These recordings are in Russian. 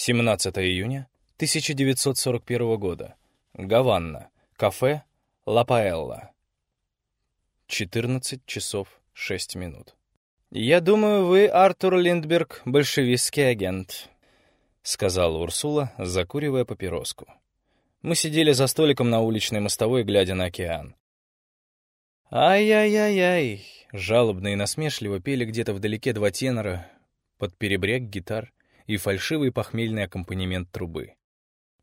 17 июня 1941 года. Гаванна. Кафе «Ла Паэлла». 14 часов 6 минут. «Я думаю, вы, Артур Линдберг, большевистский агент», — сказала Урсула, закуривая папироску. Мы сидели за столиком на уличной мостовой, глядя на океан. «Ай-яй-яй-яй!» — жалобно и насмешливо пели где-то вдалеке два тенора под перебряк гитар и фальшивый похмельный аккомпанемент трубы.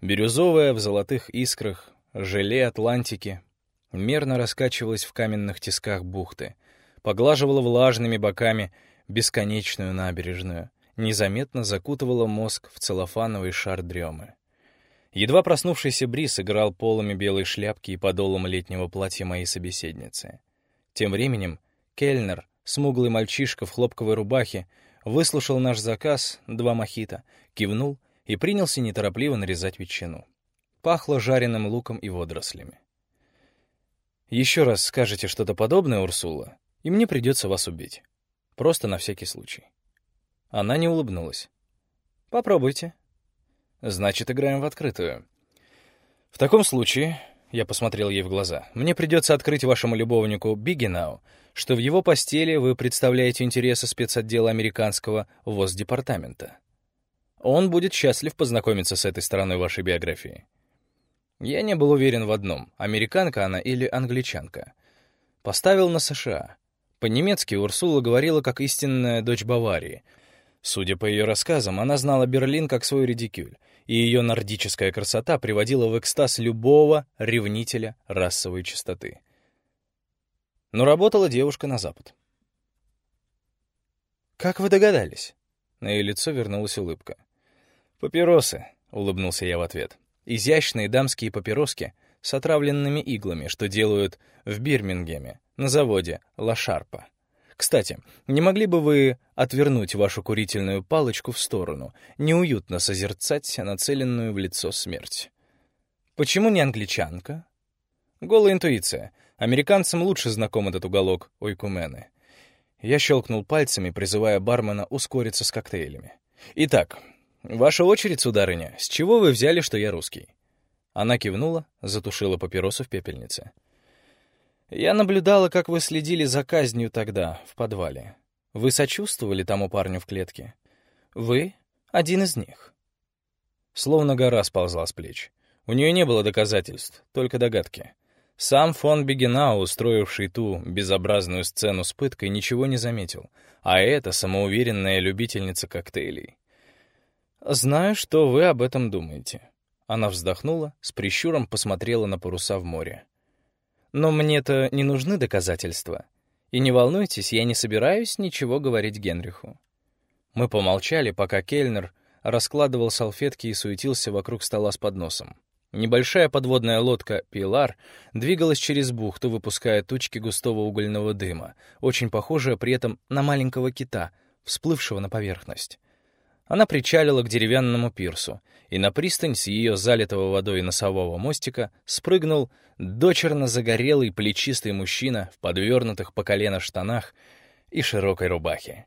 Бирюзовая в золотых искрах, желе Атлантики мерно раскачивалась в каменных тисках бухты, поглаживала влажными боками бесконечную набережную, незаметно закутывала мозг в целлофановый шар дремы. Едва проснувшийся Брис играл полами белой шляпки и подолом летнего платья моей собеседницы. Тем временем Кельнер, смуглый мальчишка в хлопковой рубахе, выслушал наш заказ, два мохито, кивнул и принялся неторопливо нарезать ветчину. Пахло жареным луком и водорослями. «Еще раз скажете что-то подобное, Урсула, и мне придется вас убить. Просто на всякий случай». Она не улыбнулась. «Попробуйте», Значит, играем в открытую. В таком случае, я посмотрел ей в глаза, мне придется открыть вашему любовнику Бигенау, что в его постели вы представляете интересы спецотдела американского ВОЗ-департамента. Он будет счастлив познакомиться с этой стороной вашей биографии. Я не был уверен в одном, американка она или англичанка. Поставил на США. По-немецки Урсула говорила как истинная дочь Баварии. Судя по ее рассказам, она знала Берлин как свой редикюль и ее нордическая красота приводила в экстаз любого ревнителя расовой чистоты. Но работала девушка на запад. «Как вы догадались?» На ее лицо вернулась улыбка. «Папиросы», — улыбнулся я в ответ. «Изящные дамские папироски с отравленными иглами, что делают в Бирмингеме, на заводе Ла Шарпа». Кстати, не могли бы вы отвернуть вашу курительную палочку в сторону, неуютно созерцать нацеленную в лицо смерть? Почему не англичанка? Голая интуиция. Американцам лучше знаком этот уголок Ойкумены. Я щелкнул пальцами, призывая бармена ускориться с коктейлями. «Итак, ваша очередь, сударыня. С чего вы взяли, что я русский?» Она кивнула, затушила папиросу в пепельнице. Я наблюдала, как вы следили за казнью тогда, в подвале. Вы сочувствовали тому парню в клетке? Вы — один из них. Словно гора сползла с плеч. У нее не было доказательств, только догадки. Сам фон Бегенау, устроивший ту безобразную сцену с пыткой, ничего не заметил, а эта самоуверенная любительница коктейлей. «Знаю, что вы об этом думаете». Она вздохнула, с прищуром посмотрела на паруса в море. Но мне-то не нужны доказательства. И не волнуйтесь, я не собираюсь ничего говорить Генриху. Мы помолчали, пока Кельнер раскладывал салфетки и суетился вокруг стола с подносом. Небольшая подводная лодка «Пилар» двигалась через бухту, выпуская тучки густого угольного дыма, очень похожая при этом на маленького кита, всплывшего на поверхность. Она причалила к деревянному пирсу, и на пристань с ее залитого водой носового мостика спрыгнул дочерно загорелый плечистый мужчина в подвернутых по колено штанах и широкой рубахе.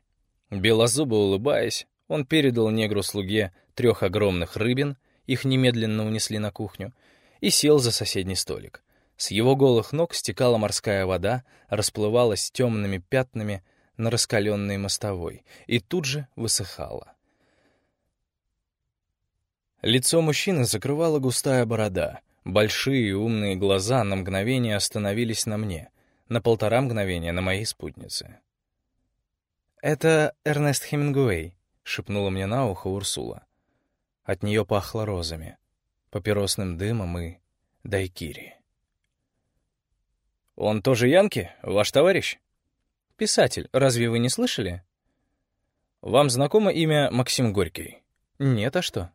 Белозубо улыбаясь, он передал негру-слуге трех огромных рыбин, их немедленно унесли на кухню, и сел за соседний столик. С его голых ног стекала морская вода, расплывалась темными пятнами на раскаленной мостовой и тут же высыхала. Лицо мужчины закрывала густая борода. Большие умные глаза на мгновение остановились на мне, на полтора мгновения на моей спутнице. «Это Эрнест Хемингуэй», — шепнула мне на ухо Урсула. От нее пахло розами, папиросным дымом и дайкири. «Он тоже Янки? Ваш товарищ?» «Писатель, разве вы не слышали?» «Вам знакомо имя Максим Горький?» «Нет, а что?»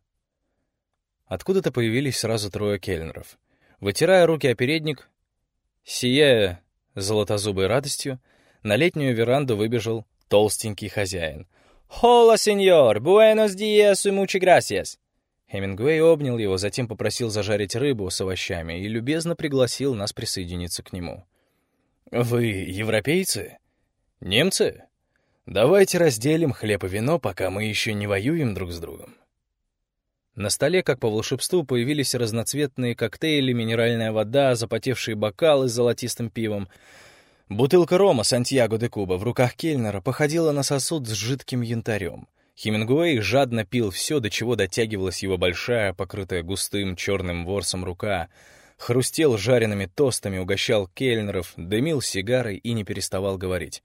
Откуда-то появились сразу трое кельнеров. Вытирая руки о передник, сияя золотозубой радостью, на летнюю веранду выбежал толстенький хозяин. «Хола, сеньор! Буэнос диас и мучи грасиас!» Хемингуэй обнял его, затем попросил зажарить рыбу с овощами и любезно пригласил нас присоединиться к нему. «Вы европейцы? Немцы? Давайте разделим хлеб и вино, пока мы еще не воюем друг с другом». На столе, как по волшебству, появились разноцветные коктейли, минеральная вода, запотевшие бокалы с золотистым пивом. Бутылка рома Сантьяго де Куба в руках Кельнера походила на сосуд с жидким янтарем. Хемингуэй жадно пил все, до чего дотягивалась его большая, покрытая густым черным ворсом рука, хрустел жареными тостами, угощал кельнеров, дымил сигарой и не переставал говорить.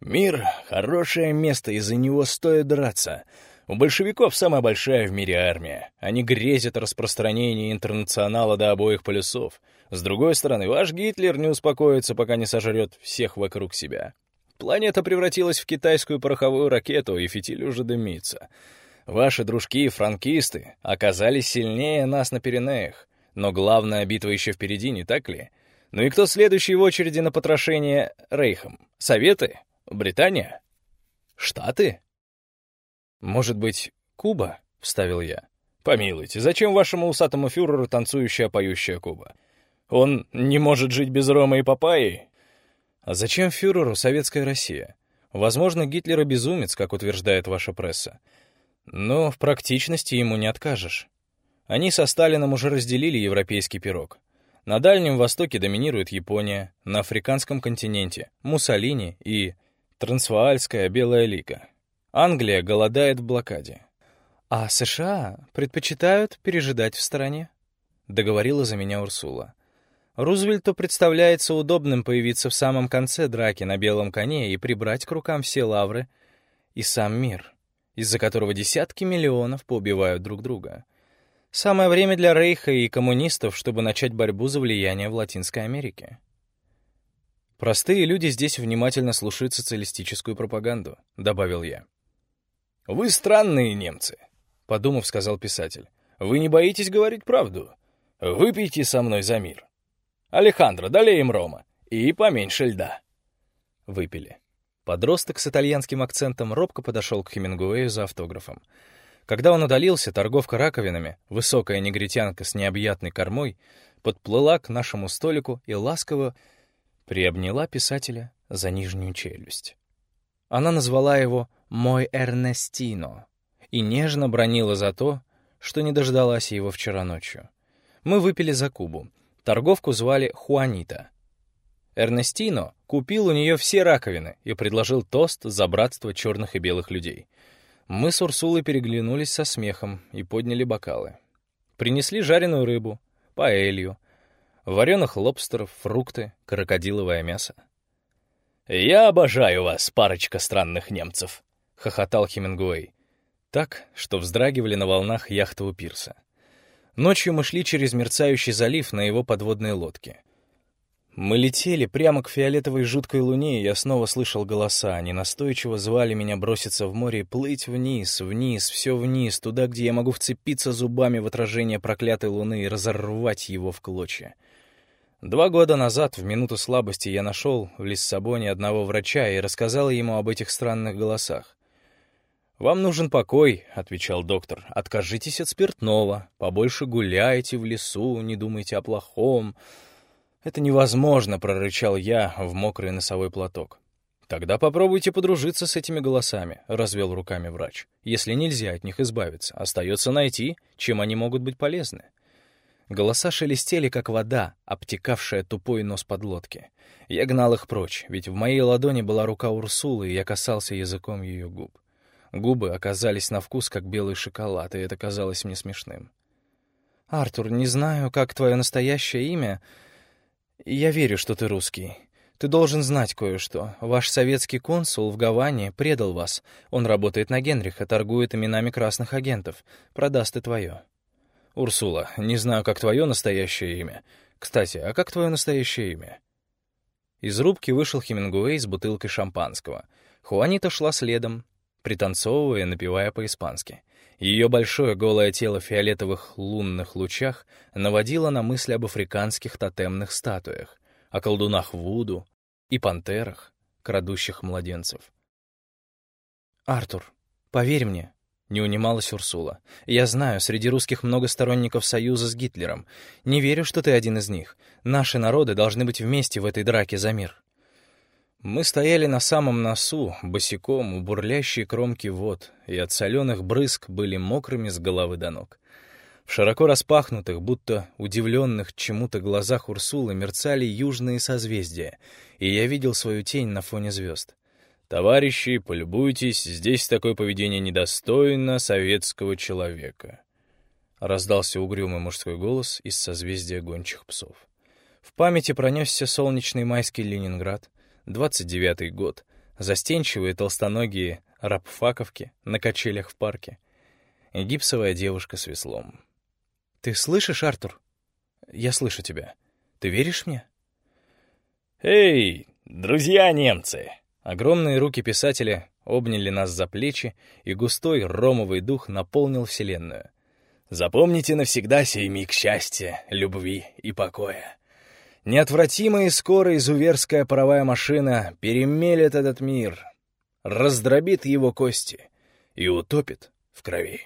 «Мир — хорошее место, из-за него стоит драться. У большевиков самая большая в мире армия. Они грезят распространение интернационала до обоих полюсов. С другой стороны, ваш Гитлер не успокоится, пока не сожрет всех вокруг себя. Планета превратилась в китайскую пороховую ракету, и фитиль уже дымится. Ваши дружки, франкисты, оказались сильнее нас на Пиренеях. Но главная битва еще впереди, не так ли? Ну и кто следующий в очереди на потрошение Рейхом? Советы? Британия? Штаты? «Может быть, Куба?» — вставил я. «Помилуйте, зачем вашему усатому фюреру танцующая поющая Куба? Он не может жить без Рома и Папайи?» «А зачем фюреру советская Россия? Возможно, Гитлер безумец, как утверждает ваша пресса. Но в практичности ему не откажешь. Они со Сталином уже разделили европейский пирог. На Дальнем Востоке доминирует Япония, на африканском континенте — Муссолини и Трансваальская Белая Лига. Англия голодает в блокаде. А США предпочитают пережидать в стороне, договорила за меня Урсула. Рузвельту представляется удобным появиться в самом конце драки на белом коне и прибрать к рукам все лавры и сам мир, из-за которого десятки миллионов поубивают друг друга. Самое время для Рейха и коммунистов, чтобы начать борьбу за влияние в Латинской Америке. Простые люди здесь внимательно слушают социалистическую пропаганду, добавил я. «Вы странные немцы», — подумав, сказал писатель. «Вы не боитесь говорить правду? Выпейте со мной за мир. Алехандро, долей рома и поменьше льда». Выпили. Подросток с итальянским акцентом робко подошел к Хемингуэю за автографом. Когда он удалился, торговка раковинами, высокая негритянка с необъятной кормой, подплыла к нашему столику и ласково приобняла писателя за нижнюю челюсть. Она назвала его «мой Эрнестино» и нежно бронила за то, что не дождалась его вчера ночью. Мы выпили за Кубу. Торговку звали Хуанита. Эрнестино купил у нее все раковины и предложил тост за братство черных и белых людей. Мы с Урсулой переглянулись со смехом и подняли бокалы. Принесли жареную рыбу, паэлью, вареных лобстеров, фрукты, крокодиловое мясо. «Я обожаю вас, парочка странных немцев», — хохотал Хемингуэй. Так, что вздрагивали на волнах яхты у пирса. Ночью мы шли через мерцающий залив на его подводной лодке. Мы летели прямо к фиолетовой жуткой луне, и я снова слышал голоса. Они настойчиво звали меня броситься в море и плыть вниз, вниз, все вниз, туда, где я могу вцепиться зубами в отражение проклятой луны и разорвать его в клочья. Два года назад, в минуту слабости, я нашел в Лиссабоне одного врача и рассказал ему об этих странных голосах. «Вам нужен покой», — отвечал доктор. «Откажитесь от спиртного, побольше гуляйте в лесу, не думайте о плохом». «Это невозможно», — прорычал я в мокрый носовой платок. «Тогда попробуйте подружиться с этими голосами», — развел руками врач. «Если нельзя от них избавиться, остается найти, чем они могут быть полезны». Голоса шелестели, как вода, обтекавшая тупой нос подлодки. Я гнал их прочь, ведь в моей ладони была рука Урсулы, и я касался языком ее губ. Губы оказались на вкус, как белый шоколад, и это казалось мне смешным. «Артур, не знаю, как твое настоящее имя. Я верю, что ты русский. Ты должен знать кое-что. Ваш советский консул в Гаване предал вас. Он работает на Генриха, торгует именами красных агентов. Продаст и твое». «Урсула, не знаю, как твое настоящее имя. Кстати, а как твое настоящее имя?» Из рубки вышел Хемингуэй с бутылкой шампанского. Хуанита шла следом, пританцовывая, напевая по-испански. Ее большое голое тело в фиолетовых лунных лучах наводило на мысли об африканских тотемных статуях, о колдунах Вуду и пантерах, крадущих младенцев. «Артур, поверь мне», — не унималась Урсула. «Я знаю, среди русских много сторонников союза с Гитлером. Не верю, что ты один из них. Наши народы должны быть вместе в этой драке за мир». Мы стояли на самом носу, босиком, у бурлящей кромки вод, и от соленых брызг были мокрыми с головы до ног. В широко распахнутых, будто удивленных чему-то глазах Урсулы мерцали южные созвездия, и я видел свою тень на фоне звезд. «Товарищи, полюбуйтесь, здесь такое поведение недостойно советского человека», — раздался угрюмый мужской голос из созвездия гончих псов. В памяти пронесся солнечный майский Ленинград, 29-й год, застенчивые толстоногие рабфаковки на качелях в парке и гипсовая девушка с веслом. «Ты слышишь, Артур? Я слышу тебя. Ты веришь мне?» «Эй, друзья немцы!» Огромные руки писателя обняли нас за плечи, и густой ромовый дух наполнил Вселенную. «Запомните навсегда сей миг счастья, любви и покоя. Неотвратимая и скоро изуверская паровая машина перемелет этот мир, раздробит его кости и утопит в крови.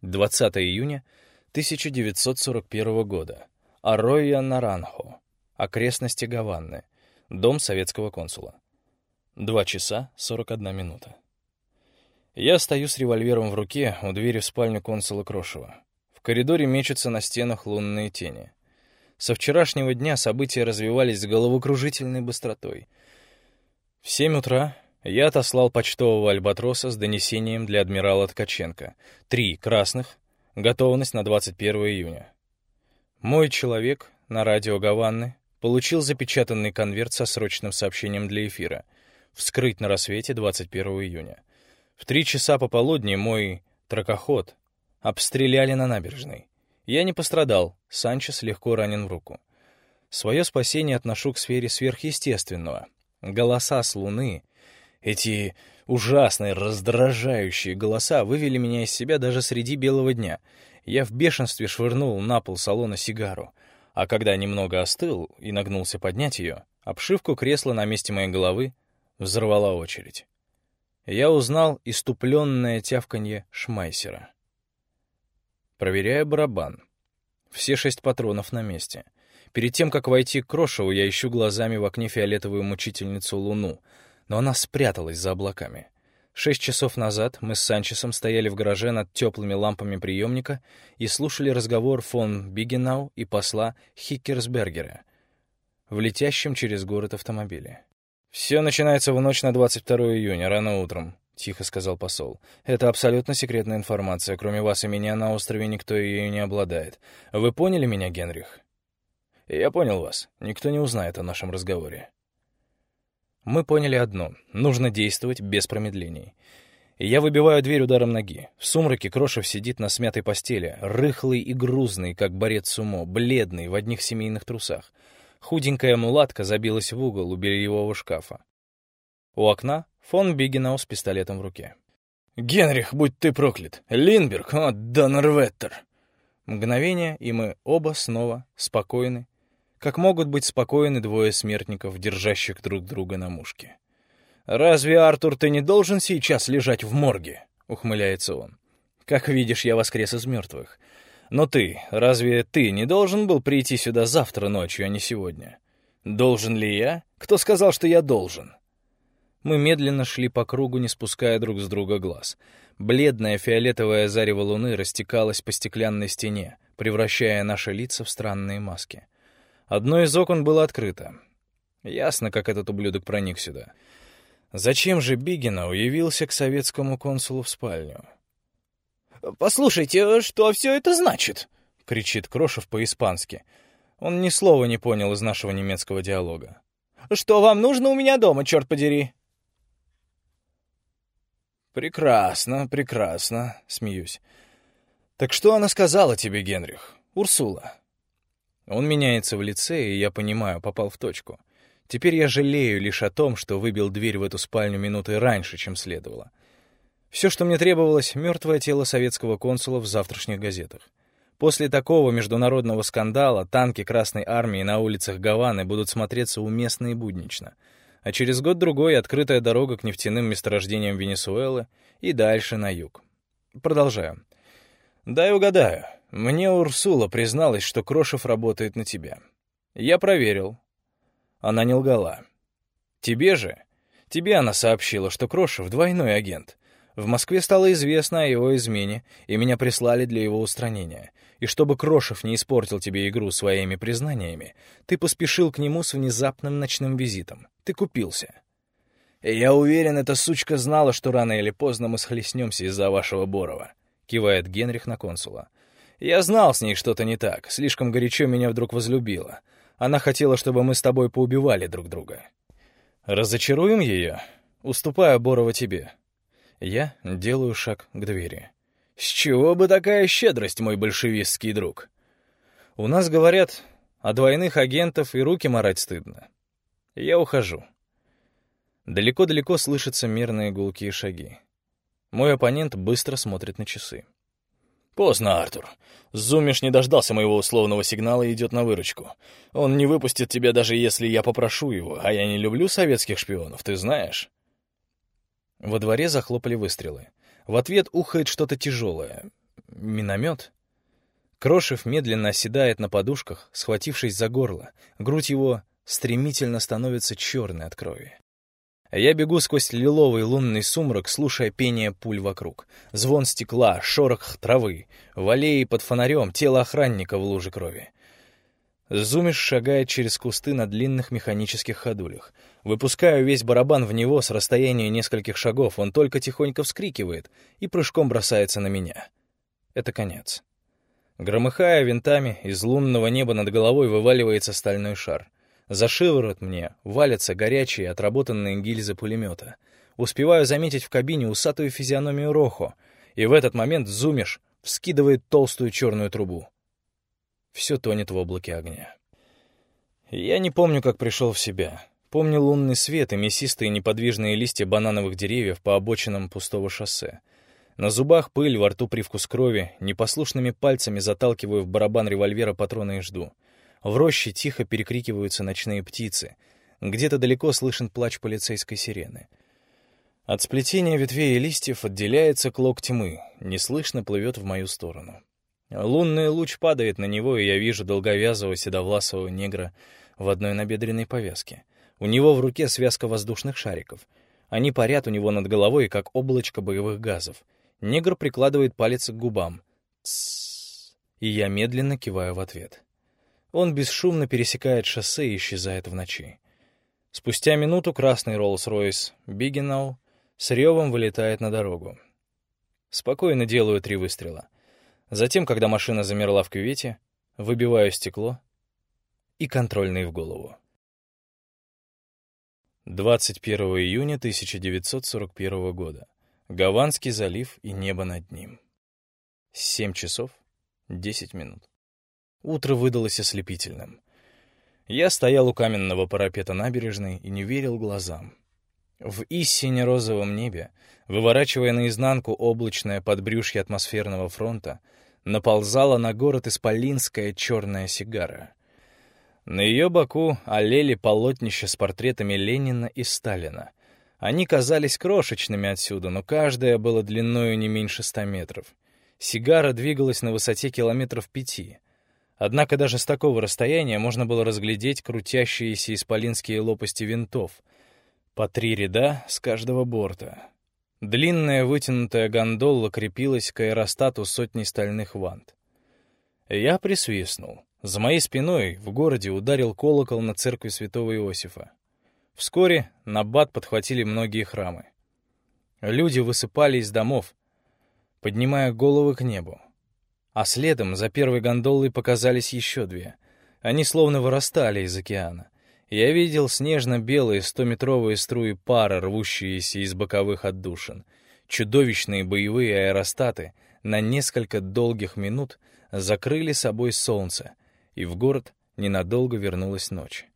20 июня 1941 года. Аройя Наранхо. Окрестности Гаванны. Дом советского консула. Два часа 41 минута. Я стою с револьвером в руке у двери в спальню консула Крошева. В коридоре мечутся на стенах лунные тени. Со вчерашнего дня события развивались с головокружительной быстротой. В семь утра я отослал почтового альбатроса с донесением для адмирала Ткаченко. Три красных, готовность на 21 июня. Мой человек на радио Гаванны получил запечатанный конверт со срочным сообщением для эфира. Вскрыть на рассвете 21 июня. В три часа пополудни мой тракоход обстреляли на набережной. Я не пострадал, Санчес легко ранен в руку. Свое спасение отношу к сфере сверхъестественного. Голоса с Луны, эти ужасные, раздражающие голоса вывели меня из себя даже среди белого дня. Я в бешенстве швырнул на пол салона сигару, а когда немного остыл и нагнулся поднять ее, обшивку кресла на месте моей головы взорвала очередь. Я узнал иступленное тявканье Шмайсера. Проверяю барабан. Все шесть патронов на месте. Перед тем, как войти к Крошеву, я ищу глазами в окне фиолетовую мучительницу Луну, но она спряталась за облаками. Шесть часов назад мы с Санчесом стояли в гараже над теплыми лампами приемника и слушали разговор фон Бигенау и посла Хиккерсбергера в летящем через город автомобиле. «Все начинается в ночь на 22 июня, рано утром тихо сказал посол. «Это абсолютно секретная информация. Кроме вас и меня на острове никто ее не обладает. Вы поняли меня, Генрих?» «Я понял вас. Никто не узнает о нашем разговоре». Мы поняли одно — нужно действовать без промедлений. Я выбиваю дверь ударом ноги. В сумраке Крошев сидит на смятой постели, рыхлый и грузный, как борец сумо, бледный, в одних семейных трусах. Худенькая мулатка забилась в угол у бельевого шкафа. У окна Фон Бигенау с пистолетом в руке. «Генрих, будь ты проклят! Линберг, о, Доннерветтер!» Мгновение, и мы оба снова спокойны, как могут быть спокойны двое смертников, держащих друг друга на мушке. «Разве, Артур, ты не должен сейчас лежать в морге?» — ухмыляется он. «Как видишь, я воскрес из мертвых. Но ты, разве ты не должен был прийти сюда завтра ночью, а не сегодня? Должен ли я? Кто сказал, что я должен?» Мы медленно шли по кругу, не спуская друг с друга глаз. Бледное фиолетовое зарево луны растекалось по стеклянной стене, превращая наши лица в странные маски. Одно из окон было открыто. Ясно, как этот ублюдок проник сюда. Зачем же Бигина уявился к советскому консулу в спальню? «Послушайте, что все это значит?» — кричит Крошев по-испански. Он ни слова не понял из нашего немецкого диалога. «Что вам нужно у меня дома, черт подери?» «Прекрасно, прекрасно», — смеюсь. «Так что она сказала тебе, Генрих? Урсула?» Он меняется в лице, и я понимаю, попал в точку. Теперь я жалею лишь о том, что выбил дверь в эту спальню минуты раньше, чем следовало. Все, что мне требовалось, — мертвое тело советского консула в завтрашних газетах. После такого международного скандала танки Красной Армии на улицах Гаваны будут смотреться уместно и буднично — а через год-другой открытая дорога к нефтяным месторождениям Венесуэлы и дальше на юг. Продолжаю. Дай угадаю. Мне Урсула призналась, что Крошев работает на тебя. Я проверил. Она не лгала. Тебе же? Тебе она сообщила, что Крошев — двойной агент. В Москве стало известно о его измене, и меня прислали для его устранения. И чтобы Крошев не испортил тебе игру своими признаниями, ты поспешил к нему с внезапным ночным визитом. Ты купился. И я уверен, эта сучка знала, что рано или поздно мы схлестнемся из-за вашего Борова, кивает Генрих на консула. Я знал с ней что-то не так, слишком горячо меня вдруг возлюбила. Она хотела, чтобы мы с тобой поубивали друг друга. Разочаруем ее, уступая Борова тебе. Я делаю шаг к двери. «С чего бы такая щедрость, мой большевистский друг?» «У нас, говорят, о двойных агентов и руки марать стыдно. Я ухожу». Далеко-далеко слышатся мирные гулкие шаги. Мой оппонент быстро смотрит на часы. «Поздно, Артур. Зумиш не дождался моего условного сигнала и идет на выручку. Он не выпустит тебя, даже если я попрошу его, а я не люблю советских шпионов, ты знаешь». Во дворе захлопали выстрелы. В ответ ухает что-то тяжелое. Миномет? Крошев медленно оседает на подушках, схватившись за горло. Грудь его стремительно становится черной от крови. Я бегу сквозь лиловый лунный сумрак, слушая пение пуль вокруг. Звон стекла, шорох травы. В аллее под фонарем тело охранника в луже крови. Зумиш шагает через кусты на длинных механических ходулях. Выпускаю весь барабан в него с расстояния нескольких шагов, он только тихонько вскрикивает и прыжком бросается на меня. Это конец. Громыхая винтами, из лунного неба над головой вываливается стальной шар. За шиворот мне валятся горячие отработанные гильзы пулемета. Успеваю заметить в кабине усатую физиономию Рохо, и в этот момент Зумиш вскидывает толстую черную трубу все тонет в облаке огня. Я не помню, как пришел в себя. Помню лунный свет и мясистые неподвижные листья банановых деревьев по обочинам пустого шоссе. На зубах пыль, во рту привкус крови, непослушными пальцами заталкиваю в барабан револьвера патроны и жду. В роще тихо перекрикиваются ночные птицы. Где-то далеко слышен плач полицейской сирены. От сплетения ветвей и листьев отделяется клок тьмы, неслышно плывет в мою сторону. Лунный луч падает на него, и я вижу долговязого седовласого негра в одной набедренной повязке. У него в руке связка воздушных шариков. Они парят у него над головой, как облачко боевых газов. Негр прикладывает палец к губам. Тссс. И я медленно киваю в ответ. Он бесшумно пересекает шоссе и исчезает в ночи. Спустя минуту красный Роллс-Ройс Бигенау с ревом вылетает на дорогу. Спокойно делаю три выстрела — Затем, когда машина замерла в кювете, выбиваю стекло и контрольный в голову. 21 июня 1941 года. Гаванский залив и небо над ним. 7 часов 10 минут. Утро выдалось ослепительным. Я стоял у каменного парапета набережной и не верил глазам. В истине розовом небе, выворачивая наизнанку облачное подбрюшье атмосферного фронта, наползала на город исполинская черная сигара. На ее боку олели полотнища с портретами Ленина и Сталина. Они казались крошечными отсюда, но каждая была длиною не меньше ста метров. Сигара двигалась на высоте километров пяти. Однако даже с такого расстояния можно было разглядеть крутящиеся исполинские лопасти винтов. По три ряда с каждого борта. Длинная вытянутая гондола крепилась к аэростату сотни стальных вант. Я присвистнул. За моей спиной в городе ударил колокол на церкви святого Иосифа. Вскоре на бат подхватили многие храмы. Люди высыпали из домов, поднимая головы к небу. А следом за первой гондолой показались еще две. Они словно вырастали из океана. Я видел снежно-белые стометровые струи пара, рвущиеся из боковых отдушин. Чудовищные боевые аэростаты на несколько долгих минут закрыли собой солнце, и в город ненадолго вернулась ночь.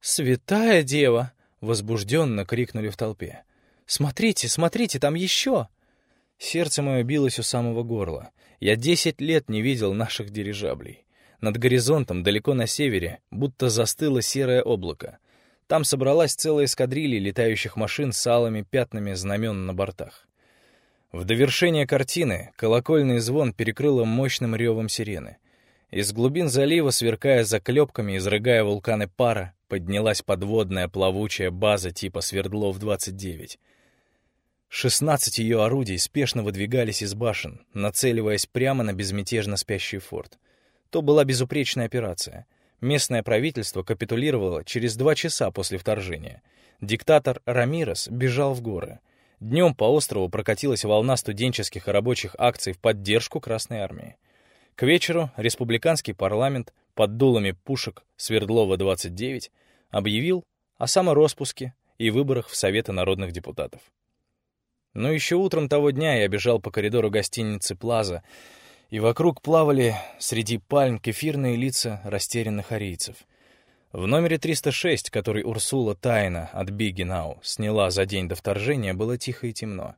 «Святая дева!» — возбужденно крикнули в толпе. «Смотрите, смотрите, там еще!» Сердце мое билось у самого горла. Я десять лет не видел наших дирижаблей. Над горизонтом, далеко на севере, будто застыло серое облако. Там собралась целая эскадрилья летающих машин с алыми пятнами знамен на бортах. В довершение картины колокольный звон перекрыло мощным ревом сирены. Из глубин залива, сверкая заклепками, изрыгая вулканы пара, поднялась подводная плавучая база типа Свердлов-29. Шестнадцать ее орудий спешно выдвигались из башен, нацеливаясь прямо на безмятежно спящий форт. То была безупречная операция. Местное правительство капитулировало через два часа после вторжения. Диктатор Рамирес бежал в горы. Днем по острову прокатилась волна студенческих и рабочих акций в поддержку Красной Армии. К вечеру республиканский парламент под дулами пушек Свердлова-29 объявил о самороспуске и выборах в Советы народных депутатов. Но еще утром того дня я бежал по коридору гостиницы «Плаза», и вокруг плавали среди пальм кефирные лица растерянных арийцев. В номере 306, который Урсула тайно от Бигенау сняла за день до вторжения, было тихо и темно.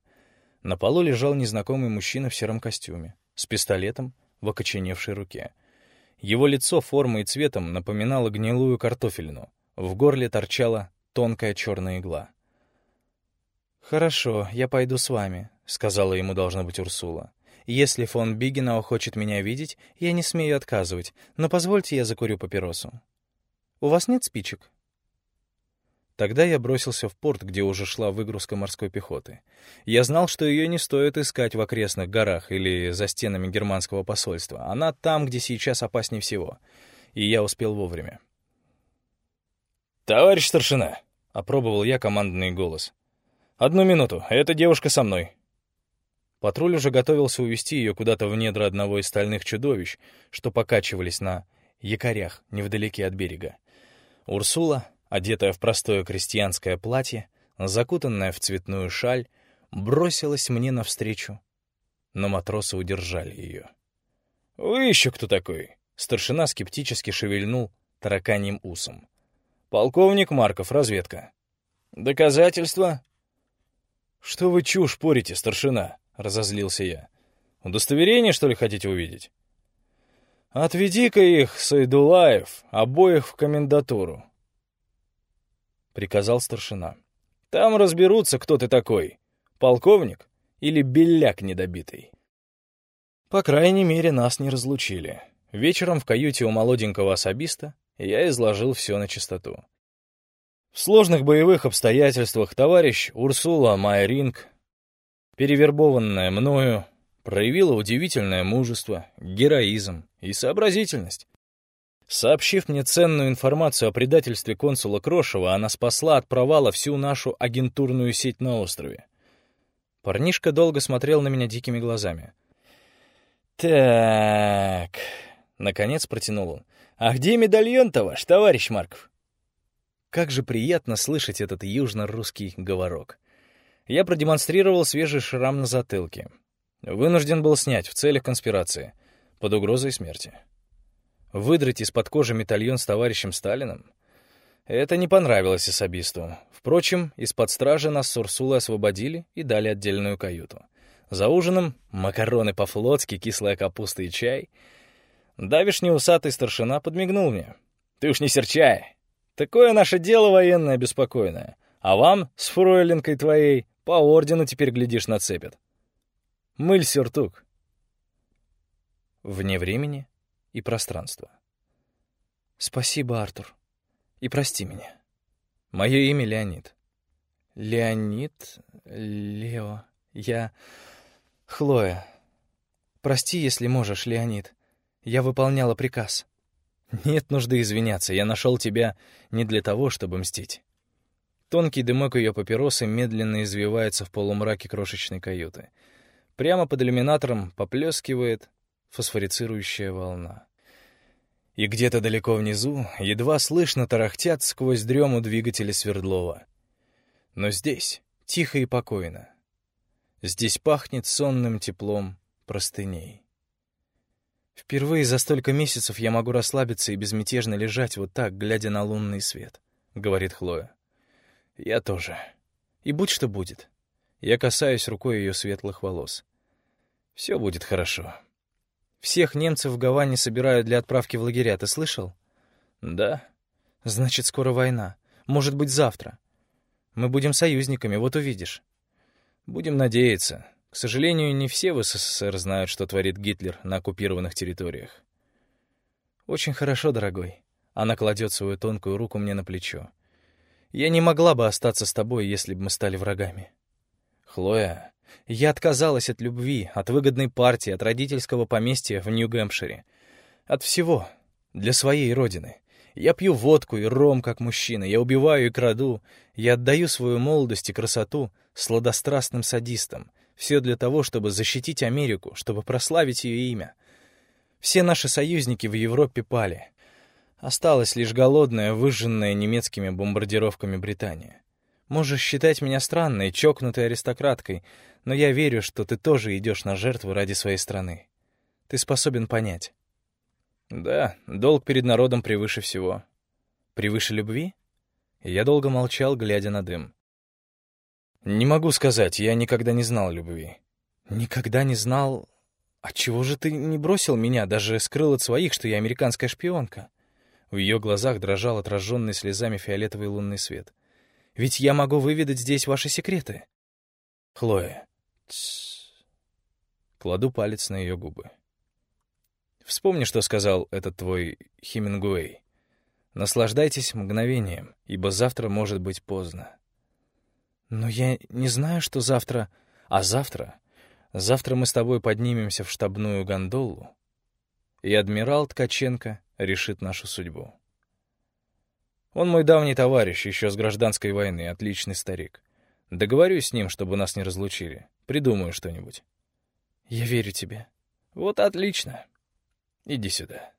На полу лежал незнакомый мужчина в сером костюме, с пистолетом в окоченевшей руке. Его лицо формой и цветом напоминало гнилую картофелину. В горле торчала тонкая черная игла. «Хорошо, я пойду с вами», — сказала ему, должна быть, Урсула. «Если фон Бигенау хочет меня видеть, я не смею отказывать, но позвольте я закурю папиросу. У вас нет спичек?» Тогда я бросился в порт, где уже шла выгрузка морской пехоты. Я знал, что ее не стоит искать в окрестных горах или за стенами германского посольства. Она там, где сейчас опаснее всего. И я успел вовремя. «Товарищ старшина!» — опробовал я командный голос. «Одну минуту, эта девушка со мной». Патруль уже готовился увести ее куда-то в недра одного из стальных чудовищ, что покачивались на якорях невдалеке от берега. Урсула, одетая в простое крестьянское платье, закутанная в цветную шаль, бросилась мне навстречу, но матросы удержали ее. «Вы еще кто такой?» Старшина скептически шевельнул тараканьим усом. «Полковник Марков, разведка». «Доказательства?» «Что вы чушь порите, старшина?» — разозлился я. «Удостоверение, что ли, хотите увидеть?» «Отведи-ка их, Сайдулаев, обоих в комендатуру приказал старшина. «Там разберутся, кто ты такой, полковник или беляк недобитый». По крайней мере, нас не разлучили. Вечером в каюте у молоденького особиста я изложил все на чистоту. В сложных боевых обстоятельствах товарищ Урсула Майринг, перевербованная мною, проявила удивительное мужество, героизм и сообразительность. Сообщив мне ценную информацию о предательстве консула Крошева, она спасла от провала всю нашу агентурную сеть на острове. Парнишка долго смотрел на меня дикими глазами. «Так...» — наконец протянул он. «А где медальон-то ваш, товарищ Марков?» Как же приятно слышать этот южно-русский говорок. Я продемонстрировал свежий шрам на затылке. Вынужден был снять в целях конспирации, под угрозой смерти. Выдрать из-под кожи медальон с товарищем Сталиным? Это не понравилось особисту. Впрочем, из-под стражи нас с Урсулой освободили и дали отдельную каюту. За ужином макароны по-флотски, кислая капуста и чай. Давишний усатый старшина подмигнул мне. «Ты уж не серчай. Такое наше дело военное беспокойное. А вам, с фройлинкой твоей, по ордену теперь, глядишь, нацепят. Мыль сюртук». Вне времени и пространство. Спасибо, Артур. И прости меня. Мое имя Леонид. Леонид? Лео. Я... Хлоя. Прости, если можешь, Леонид. Я выполняла приказ. Нет нужды извиняться, я нашел тебя не для того, чтобы мстить. Тонкий дымок ее папиросы медленно извивается в полумраке крошечной каюты. Прямо под иллюминатором поплескивает фосфорицирующая волна. И где-то далеко внизу едва слышно тарахтят сквозь дрему двигатели Свердлова. Но здесь тихо и покойно. Здесь пахнет сонным теплом простыней. Впервые за столько месяцев я могу расслабиться и безмятежно лежать вот так, глядя на лунный свет, — говорит Хлоя. Я тоже. И будь что будет. Я касаюсь рукой ее светлых волос. Все будет хорошо. Всех немцев в Гаване собирают для отправки в лагеря, ты слышал? Да. Значит, скоро война. Может быть, завтра. Мы будем союзниками, вот увидишь. Будем надеяться. К сожалению, не все в СССР знают, что творит Гитлер на оккупированных территориях. Очень хорошо, дорогой. Она кладет свою тонкую руку мне на плечо. Я не могла бы остаться с тобой, если бы мы стали врагами. Хлоя, я отказалась от любви, от выгодной партии, от родительского поместья в Нью-Гэмпшире. От всего. Для своей родины. Я пью водку и ром, как мужчина. Я убиваю и краду. Я отдаю свою молодость и красоту сладострастным садистам. Все для того, чтобы защитить Америку, чтобы прославить ее имя. Все наши союзники в Европе пали. Осталась лишь голодная, выжженная немецкими бомбардировками Британия. Можешь считать меня странной, чокнутой аристократкой, но я верю, что ты тоже идешь на жертву ради своей страны. Ты способен понять. Да, долг перед народом превыше всего. Превыше любви? Я долго молчал, глядя на дым. Не могу сказать, я никогда не знал любви. Никогда не знал... Отчего же ты не бросил меня, даже скрыл от своих, что я американская шпионка? В ее глазах дрожал отраженный слезами фиолетовый лунный свет. Ведь я могу выведать здесь ваши секреты. Хлоя. Тс. Кладу палец на ее губы. Вспомни, что сказал этот твой Хемингуэй. Наслаждайтесь мгновением, ибо завтра может быть поздно. Но я не знаю, что завтра... А завтра... Завтра мы с тобой поднимемся в штабную гондолу, и адмирал Ткаченко решит нашу судьбу. Он мой давний товарищ, еще с гражданской войны, отличный старик. Договорюсь с ним, чтобы нас не разлучили. Придумаю что-нибудь. Я верю тебе. Вот отлично. Иди сюда.